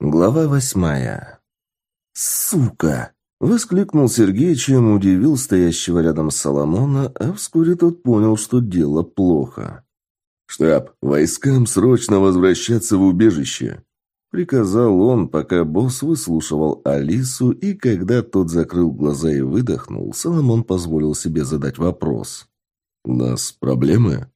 Глава восьмая. «Сука!» — воскликнул Сергей, чем удивил стоящего рядом Соломона, а вскоре тот понял, что дело плохо. «Штаб, войскам срочно возвращаться в убежище!» Приказал он, пока босс выслушивал Алису, и когда тот закрыл глаза и выдохнул, Соломон позволил себе задать вопрос. «У нас проблемы?»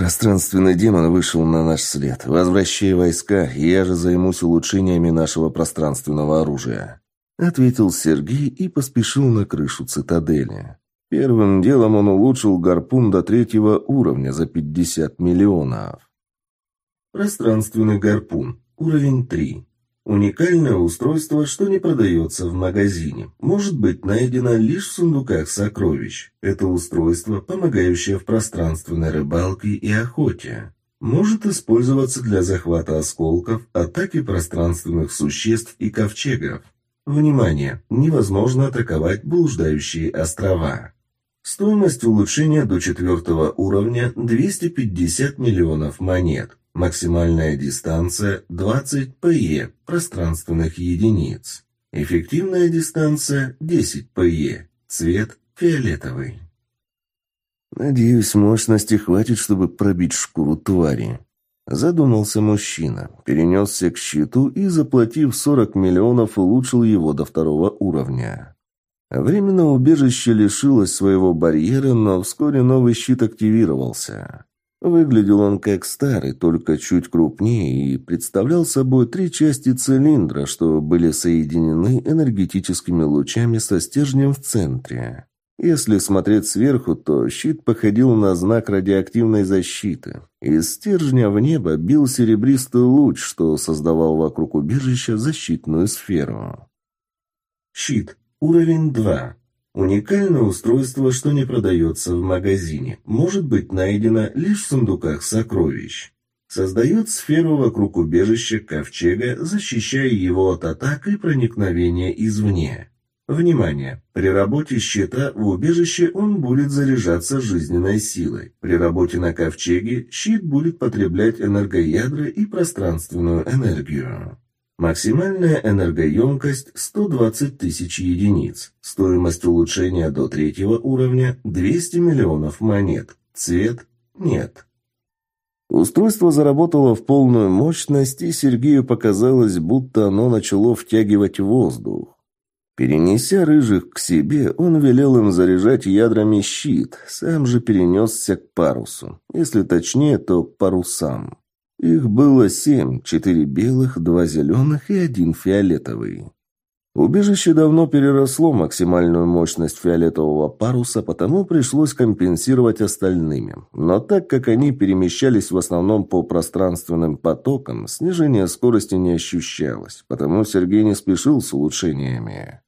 Пространственный демон вышел на наш след. Возвращая войска, я же займусь улучшениями нашего пространственного оружия. Ответил Сергей и поспешил на крышу цитадели. Первым делом он улучшил гарпун до третьего уровня за 50 миллионов. Пространственный гарпун. Уровень 3. Уникальное устройство, что не продается в магазине, может быть найдено лишь в сундуках сокровищ. Это устройство, помогающее в пространственной рыбалке и охоте. Может использоваться для захвата осколков, атаки пространственных существ и ковчегов. Внимание! Невозможно атаковать блуждающие острова. Стоимость улучшения до четвертого уровня 250 миллионов монет. Максимальная дистанция 20 ПЕ пространственных единиц. Эффективная дистанция 10 ПЕ. Цвет фиолетовый. «Надеюсь, мощности хватит, чтобы пробить шкуру твари», Задумался мужчина, перенесся к щиту и, заплатив 40 миллионов, улучшил его до второго уровня. Временно убежище лишилось своего барьера, но вскоре новый щит активировался. Выглядел он как старый, только чуть крупнее, и представлял собой три части цилиндра, что были соединены энергетическими лучами со стержнем в центре. Если смотреть сверху, то щит походил на знак радиоактивной защиты. Из стержня в небо бил серебристый луч, что создавал вокруг убежища защитную сферу. Щит. Уровень 2. Уникальное устройство, что не продается в магазине, может быть найдено лишь в сундуках сокровищ. Создает сферу вокруг убежища ковчега, защищая его от атак и проникновения извне. Внимание! При работе щита в убежище он будет заряжаться жизненной силой. При работе на ковчеге щит будет потреблять энергоядра и пространственную энергию. Максимальная энергоемкость 120 тысяч единиц. Стоимость улучшения до третьего уровня 200 миллионов монет. Цвет – нет. Устройство заработало в полную мощность, и Сергею показалось, будто оно начало втягивать воздух. Перенеся рыжих к себе, он велел им заряжать ядрами щит, сам же перенесся к парусу. Если точнее, то парусам. Их было семь, четыре белых, два зеленых и один фиолетовый. Убежище давно переросло максимальную мощность фиолетового паруса, потому пришлось компенсировать остальными. Но так как они перемещались в основном по пространственным потокам, снижение скорости не ощущалось, потому Сергей не спешил с улучшениями.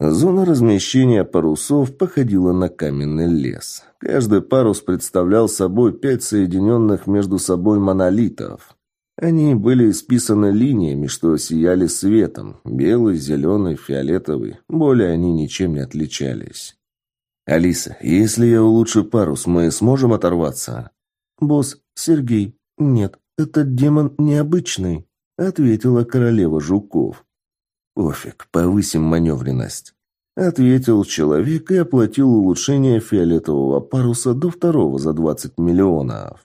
Зона размещения парусов походила на каменный лес. Каждый парус представлял собой пять соединенных между собой монолитов. Они были исписаны линиями, что сияли светом. Белый, зеленый, фиолетовый. Более они ничем не отличались. «Алиса, если я улучшу парус, мы сможем оторваться?» «Босс, Сергей, нет, этот демон необычный», — ответила королева жуков. «Пофиг, повысим маневренность», — ответил человек и оплатил улучшение фиолетового паруса до второго за 20 миллионов.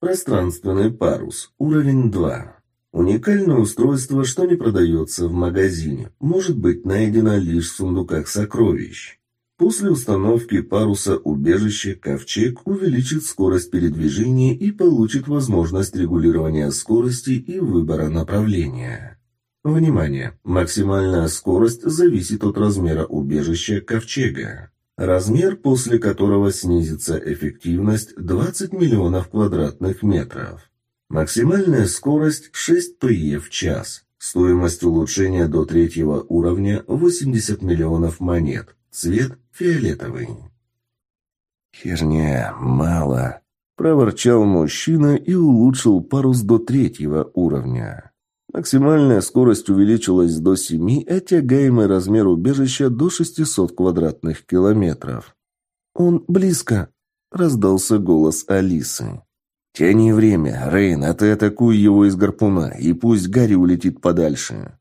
Пространственный парус. Уровень 2. Уникальное устройство, что не продается в магазине. Может быть найдено лишь в сундуках сокровищ. После установки паруса убежище ковчег увеличит скорость передвижения и получит возможность регулирования скорости и выбора направления. Внимание! Максимальная скорость зависит от размера убежища ковчега. Размер, после которого снизится эффективность 20 миллионов квадратных метров. Максимальная скорость 6 ПЕ в час. Стоимость улучшения до третьего уровня 80 миллионов монет. Цвет фиолетовый. «Херня, мало», – проворчал мужчина и улучшил парус до третьего уровня. Максимальная скорость увеличилась до 7, а тягаемый размер убежища до 600 квадратных километров. «Он близко!» – раздался голос Алисы. «Тяни время. Рейн, а ты атакуй его из гарпуна, и пусть Гарри улетит подальше».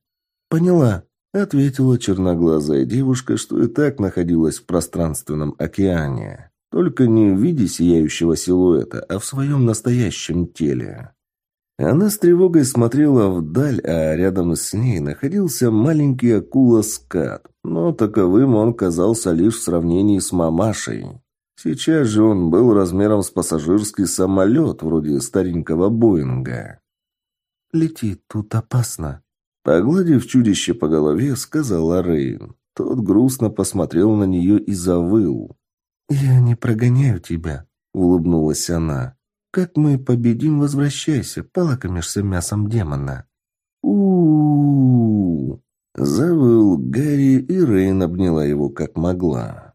«Поняла», — ответила черноглазая девушка, что и так находилась в пространственном океане. Только не в виде сияющего силуэта, а в своем настоящем теле. Она с тревогой смотрела вдаль, а рядом с ней находился маленький акула-скат, но таковым он казался лишь в сравнении с мамашей. Сейчас же он был размером с пассажирский самолет, вроде старенького Боинга. «Лети, тут опасно», — погладив чудище по голове, сказала Рейн. Тот грустно посмотрел на нее и завыл. «Я не прогоняю тебя», — улыбнулась она. Как мы победим, возвращайся, полакомишься мясом демона. у, -у, Завыл Гарри, и Рейн обняла его как могла.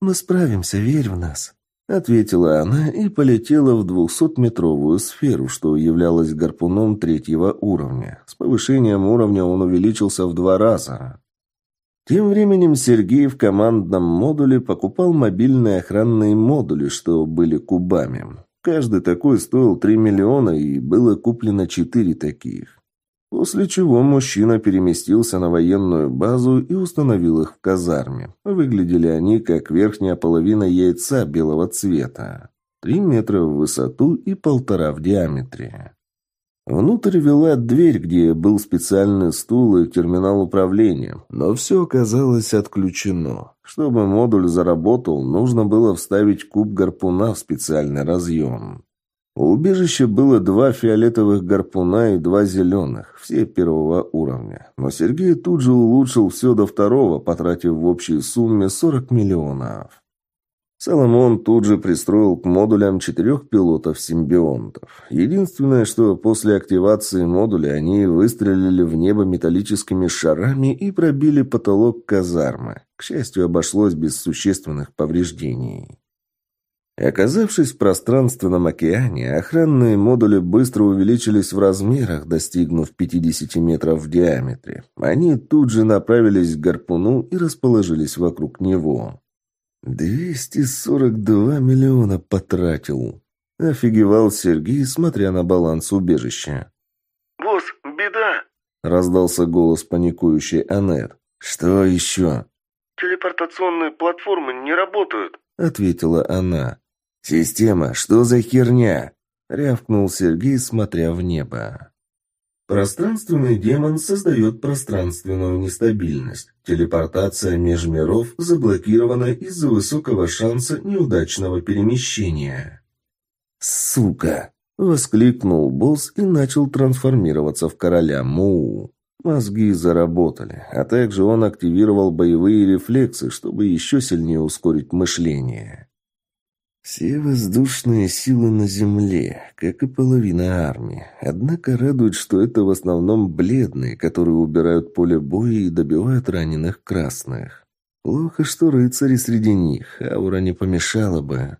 «Мы справимся, верь в нас», — ответила она и полетела в двухсотметровую сферу, что являлась гарпуном третьего уровня. С повышением уровня он увеличился в два раза. Тем временем Сергей в командном модуле покупал мобильные охранные модули, что были кубами. Каждый такой стоил 3 миллиона, и было куплено 4 таких. После чего мужчина переместился на военную базу и установил их в казарме. Выглядели они как верхняя половина яйца белого цвета. Три метра в высоту и полтора в диаметре. Внутрь вела дверь, где был специальный стул и терминал управления, но все оказалось отключено. Чтобы модуль заработал, нужно было вставить куб гарпуна в специальный разъем. У убежища было два фиолетовых гарпуна и два зеленых, все первого уровня. Но Сергей тут же улучшил все до второго, потратив в общей сумме 40 миллионов. Соломон тут же пристроил к модулям четырех пилотов-симбионтов. Единственное, что после активации модуля они выстрелили в небо металлическими шарами и пробили потолок казармы. К счастью, обошлось без существенных повреждений. Оказавшись в пространственном океане, охранные модули быстро увеличились в размерах, достигнув 50 метров в диаметре. Они тут же направились к гарпуну и расположились вокруг него. «Двести сорок два миллиона потратил!» – офигевал Сергей, смотря на баланс убежища. «Босс, беда!» – раздался голос паникующей Аннет. «Что еще?» «Телепортационные платформы не работают», – ответила она. «Система, что за херня?» – рявкнул Сергей, смотря в небо. Пространственный демон создает пространственную нестабильность. Телепортация межмиров заблокирована из-за высокого шанса неудачного перемещения. «Сука!» – воскликнул босс и начал трансформироваться в короля Муу. Мозги заработали, а также он активировал боевые рефлексы, чтобы еще сильнее ускорить мышление. Все воздушные силы на земле, как и половина армии. Однако радует, что это в основном бледные, которые убирают поле боя и добивают раненых красных. Плохо, что рыцари среди них, аура не помешала бы.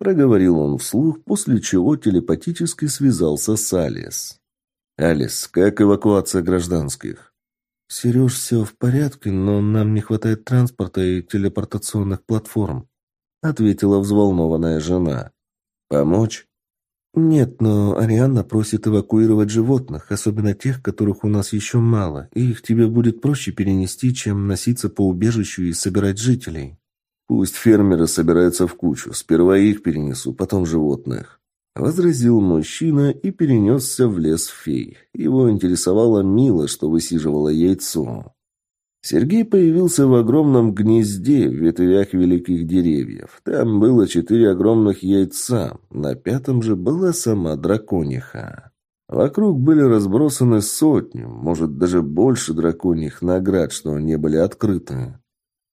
Проговорил он вслух, после чего телепатически связался с Алис. «Алис, как эвакуация гражданских?» «Сереж, все в порядке, но нам не хватает транспорта и телепортационных платформ», ответила взволнованная жена. «Помочь?» «Нет, но Арианна просит эвакуировать животных, особенно тех, которых у нас еще мало, и их тебе будет проще перенести, чем носиться по убежищу и собирать жителей». «Пусть фермеры собираются в кучу. Сперва их перенесу, потом животных». Возразил мужчина и перенесся в лес фей. Его интересовало Мила, что высиживала яйцо. Сергей появился в огромном гнезде в ветвях великих деревьев. Там было четыре огромных яйца, на пятом же была сама дракониха. Вокруг были разбросаны сотни, может, даже больше драконьих наград, что не были открыты.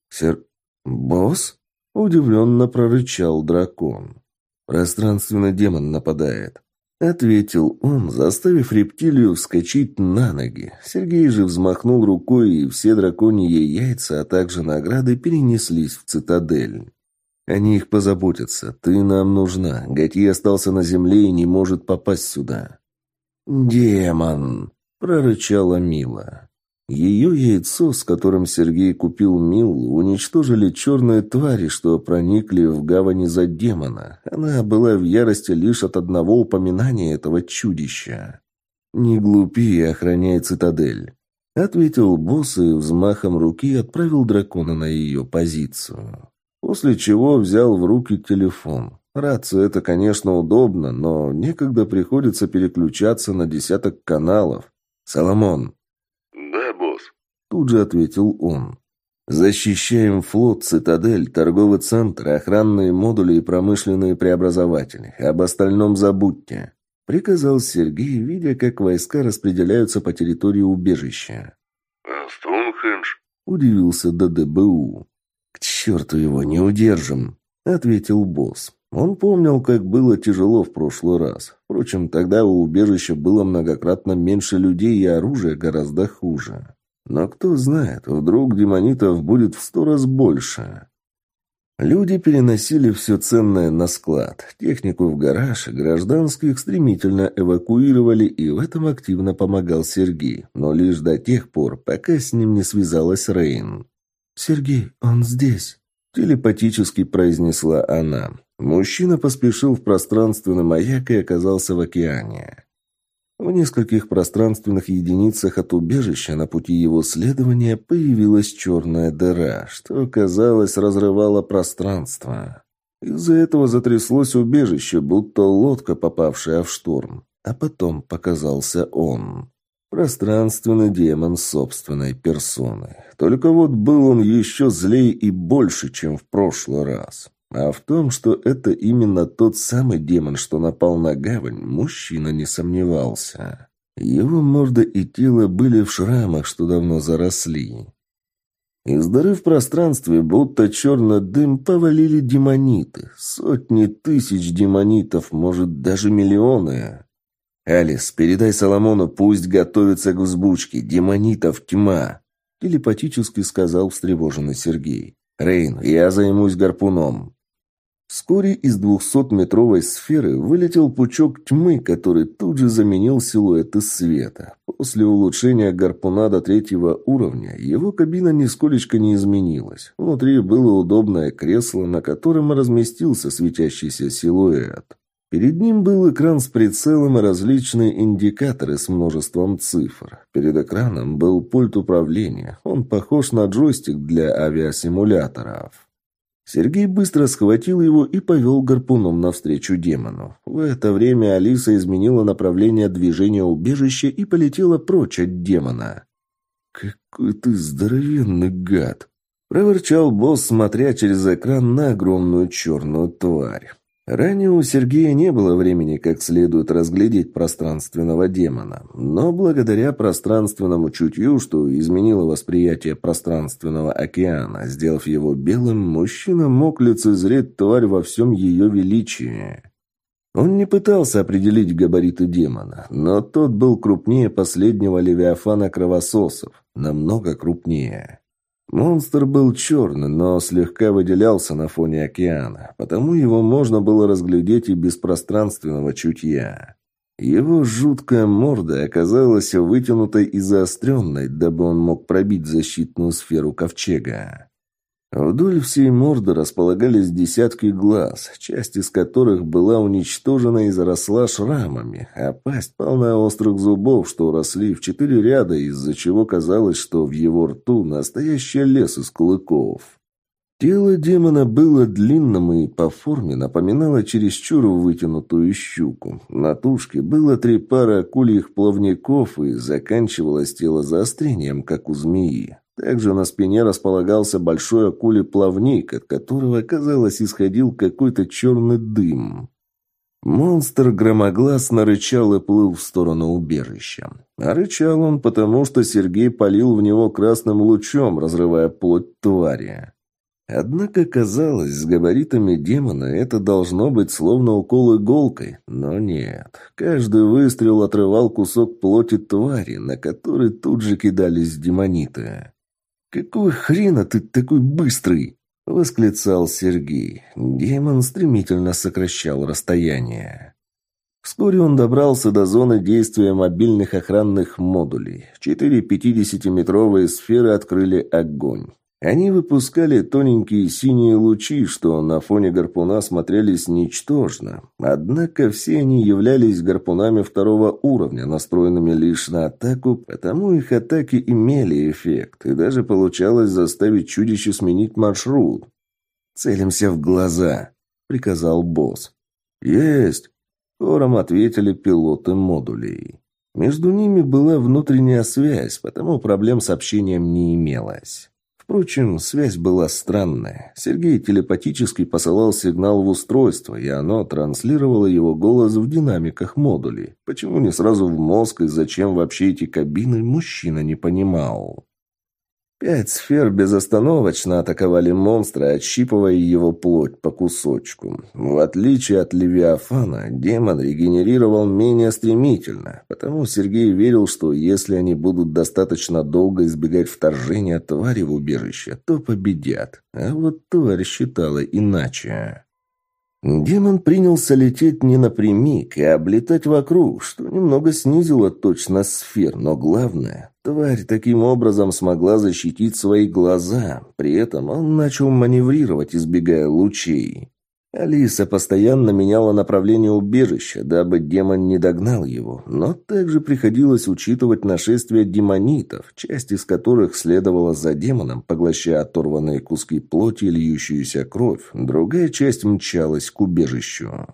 «Сер... босс?» — удивленно прорычал дракон. «Пространственный демон нападает». Ответил он, заставив рептилию вскочить на ноги. Сергей же взмахнул рукой, и все драконьи яйца, а также награды перенеслись в цитадель. Они их позаботятся. Ты нам нужна. Гати остался на земле и не может попасть сюда. «Демон!» — прорычала Мила. Ее яйцо, с которым Сергей купил Миллу, уничтожили черные твари, что проникли в гавани за демона. Она была в ярости лишь от одного упоминания этого чудища. «Не глупи и охраняй цитадель», — ответил босс и взмахом руки отправил дракона на ее позицию. После чего взял в руки телефон. Рация – это, конечно, удобно, но некогда приходится переключаться на десяток каналов. «Соломон, Тут же ответил он. Защищаем флот, цитадель, торговый центр, охранные модули и промышленные преобразователи. Об остальном забудьте. Приказал Сергей, видя, как войска распределяются по территории убежища. «А Стоунхендж?» Удивился ДДБУ. «К черту его, не удержим!» Ответил босс. Он помнил, как было тяжело в прошлый раз. Впрочем, тогда у убежища было многократно меньше людей и оружия гораздо хуже. Но кто знает, вдруг демонитов будет в сто раз больше. Люди переносили все ценное на склад, технику в гараж, гражданских стремительно эвакуировали, и в этом активно помогал Сергей, но лишь до тех пор, пока с ним не связалась Рейн. «Сергей, он здесь», – телепатически произнесла она. Мужчина поспешил в пространственный маяк и оказался в океане. В нескольких пространственных единицах от убежища на пути его следования появилась черная дыра, что, казалось, разрывало пространство. Из-за этого затряслось убежище, будто лодка, попавшая в шторм. А потом показался он. Пространственный демон собственной персоной. Только вот был он еще злее и больше, чем в прошлый раз. А в том, что это именно тот самый демон, что напал на гавань, мужчина не сомневался. Его морда и тело были в шрамах, что давно заросли. Из дыры в пространстве, будто черный дым, повалили демониты. Сотни тысяч демонитов, может, даже миллионы. «Алис, передай Соломону, пусть готовится к взбучке. Демонитов тьма!» Телепатически сказал встревоженный Сергей. «Рейн, я займусь гарпуном». Вскоре из двухсотметровой сферы вылетел пучок тьмы, который тут же заменил силуэты света. После улучшения гарпуна до третьего уровня его кабина нисколечко не изменилась. Внутри было удобное кресло, на котором разместился светящийся силуэт. Перед ним был экран с прицелом и различные индикаторы с множеством цифр. Перед экраном был пульт управления. Он похож на джойстик для авиасимуляторов. Сергей быстро схватил его и повел гарпуном навстречу демону. В это время Алиса изменила направление движения убежища и полетела прочь от демона. «Какой ты здоровенный гад!» – проворчал босс, смотря через экран на огромную черную тварь. Ранее у Сергея не было времени как следует разглядеть пространственного демона, но благодаря пространственному чутью, что изменило восприятие пространственного океана, сделав его белым, мужчина мог лицезреть тварь во всем ее величии. Он не пытался определить габариты демона, но тот был крупнее последнего левиафана кровососов, намного крупнее. Монстр был черный, но слегка выделялся на фоне океана, потому его можно было разглядеть и без пространственного чутья. Его жуткая морда оказалась вытянутой и заостренной, дабы он мог пробить защитную сферу ковчега. Вдоль всей морды располагались десятки глаз, часть из которых была уничтожена и заросла шрамами, а пасть полна острых зубов, что росли в четыре ряда, из-за чего казалось, что в его рту настоящий лес из клыков. Тело демона было длинным и по форме напоминало чересчур вытянутую щуку. На тушке было три пары акульих плавников и заканчивалось тело заострением, как у змеи. Также на спине располагался большой акулий плавник, от которого, казалось, исходил какой-то черный дым. Монстр громогласно рычал и плыл в сторону убежища. А рычал он потому, что Сергей полил в него красным лучом, разрывая плоть твари. Однако, казалось, с габаритами демона это должно быть словно укол иголкой, но нет. Каждый выстрел отрывал кусок плоти твари, на который тут же кидались демониты. «Какого хрена ты такой быстрый?» — восклицал Сергей. Демон стремительно сокращал расстояние. Вскоре он добрался до зоны действия мобильных охранных модулей. Четыре 50-метровые сферы открыли огонь. Они выпускали тоненькие синие лучи, что на фоне гарпуна смотрелись ничтожно. Однако все они являлись гарпунами второго уровня, настроенными лишь на атаку, потому их атаки имели эффект, и даже получалось заставить чудище сменить маршрут. «Целимся в глаза», — приказал босс. «Есть!» — хором ответили пилоты модулей. Между ними была внутренняя связь, потому проблем с общением не имелось. Впрочем, связь была странная. Сергей телепатически посылал сигнал в устройство, и оно транслировало его голос в динамиках модулей. Почему не сразу в мозг и зачем вообще эти кабины, мужчина не понимал. Пять сфер безостановочно атаковали монстра, отщипывая его плоть по кусочку. В отличие от Левиафана, демон регенерировал менее стремительно, потому Сергей верил, что если они будут достаточно долго избегать вторжения твари в убежище, то победят. А вот тварь считала иначе. Демон принялся лететь не напрямик, а облетать вокруг, что немного снизило точность сфер, но главное, тварь таким образом смогла защитить свои глаза, при этом он начал маневрировать, избегая лучей. Алиса постоянно меняла направление убежища, дабы демон не догнал его, но также приходилось учитывать нашествие демонитов, часть из которых следовала за демоном, поглощая оторванные куски плоти и льющуюся кровь, другая часть мчалась к убежищу.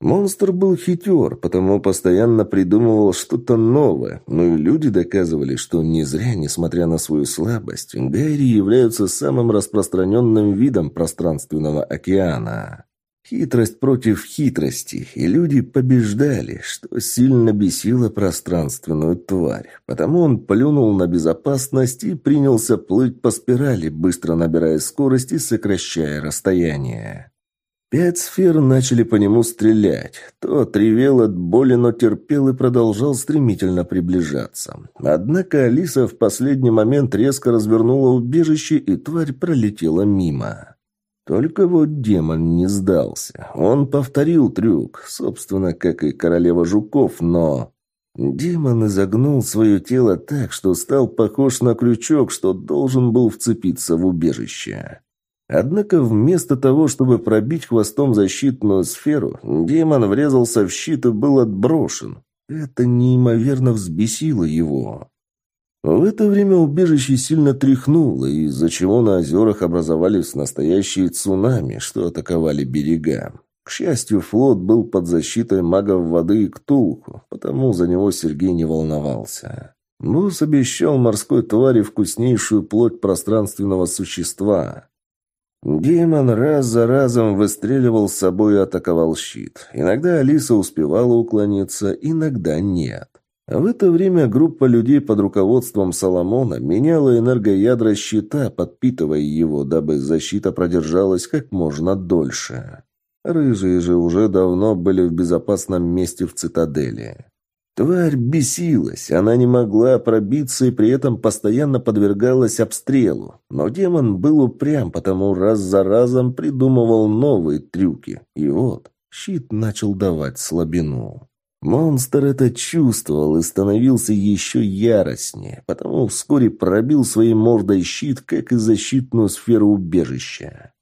Монстр был хитер, потому постоянно придумывал что-то новое, но и люди доказывали, что не зря, несмотря на свою слабость, гайри являются самым распространенным видом пространственного океана. Хитрость против хитрости, и люди побеждали, что сильно бесило пространственную тварь. Потому он плюнул на безопасность и принялся плыть по спирали, быстро набирая скорость и сокращая расстояние. Пять сфер начали по нему стрелять. Тот ревел от боли, но терпел и продолжал стремительно приближаться. Однако Алиса в последний момент резко развернула убежище, и тварь пролетела мимо. Только вот демон не сдался. Он повторил трюк, собственно, как и королева жуков, но... Демон изогнул свое тело так, что стал похож на крючок, что должен был вцепиться в убежище. Однако вместо того, чтобы пробить хвостом защитную сферу, демон врезался в щит и был отброшен. Это неимоверно взбесило его. В это время убежище сильно тряхнуло, из-за чего на озерах образовались настоящие цунами, что атаковали берега. К счастью, флот был под защитой магов воды и Ктулху, потому за него Сергей не волновался. Мус обещал морской твари вкуснейшую плоть пространственного существа. Демон раз за разом выстреливал с собой и атаковал щит. Иногда Алиса успевала уклониться, иногда нет. В это время группа людей под руководством Соломона меняла энергоядра щита, подпитывая его, дабы защита продержалась как можно дольше. Рыжие же уже давно были в безопасном месте в цитадели. Тварь бесилась, она не могла пробиться и при этом постоянно подвергалась обстрелу. Но демон был упрям, потому раз за разом придумывал новые трюки. И вот щит начал давать слабину. Монстр это чувствовал и становился еще яростнее, потому вскоре пробил своей мордой щит, как и защитную сферу убежища.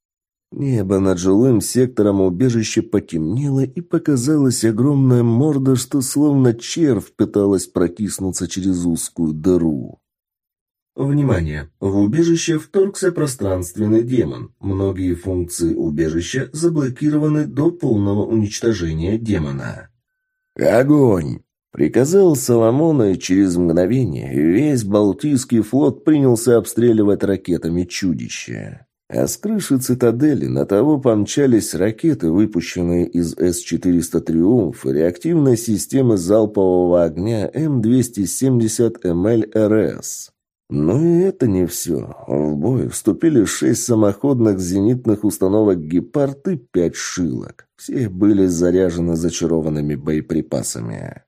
Небо над жилым сектором убежища потемнело, и показалась огромная морда, что словно червь пыталась протиснуться через узкую дыру. Внимание! В убежище вторгся пространственный демон. Многие функции убежища заблокированы до полного уничтожения демона. «Огонь!» Приказал Соломон, и через мгновение весь Балтийский флот принялся обстреливать ракетами чудище. А с крыши цитадели на того помчались ракеты, выпущенные из С-400 «Триумф» и реактивной системы залпового огня М-270 МЛ-РС. Но и это не все. В бой вступили шесть самоходных зенитных установок «Гепард» и пять «Шилок». Все были заряжены зачарованными боеприпасами.